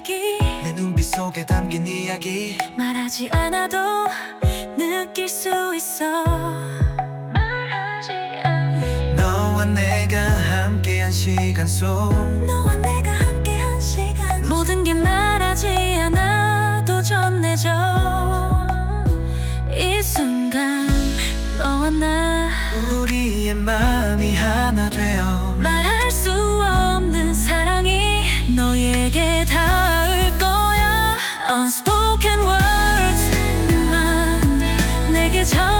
이야기. 내 눈빛 속에 담긴 이야기. 말하지 않아도 느낄 수 있어. 말하지 않 너와 내가 함께한 시간 속. 너와 내가 함께한 시간 모든 게 말하지 않아도 전해져. 이 순간 너와 나 우리의 마음이 하나 되어 말할 수 사랑이 너에게 닿을 거야. Unspoken words만. 내게 전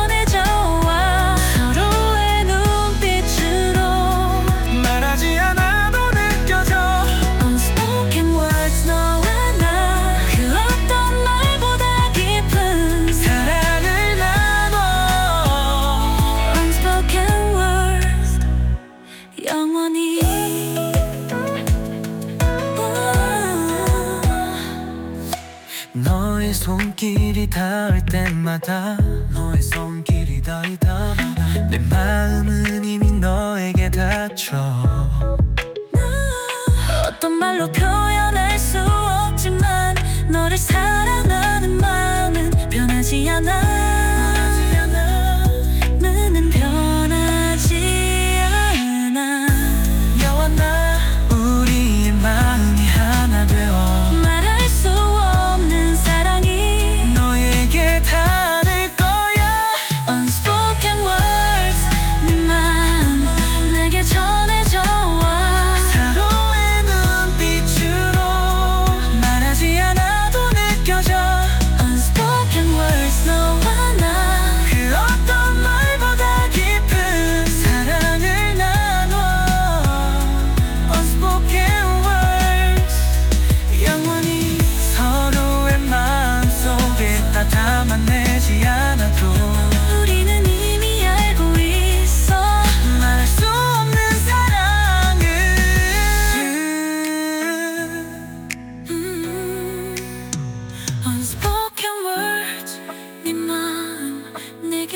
손길이 닿을 때마다 너의 손길이 때마다. 내 마음은 이미 너에게 닿죠. 어떤 말로 표현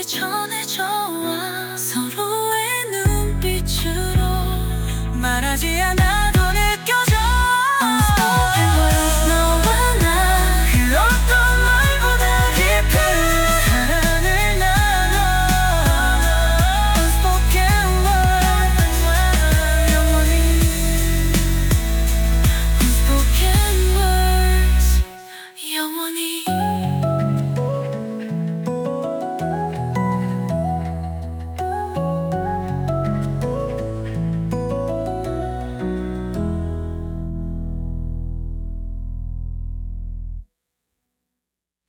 전해져와 서로의 눈빛으로 말하지 않아.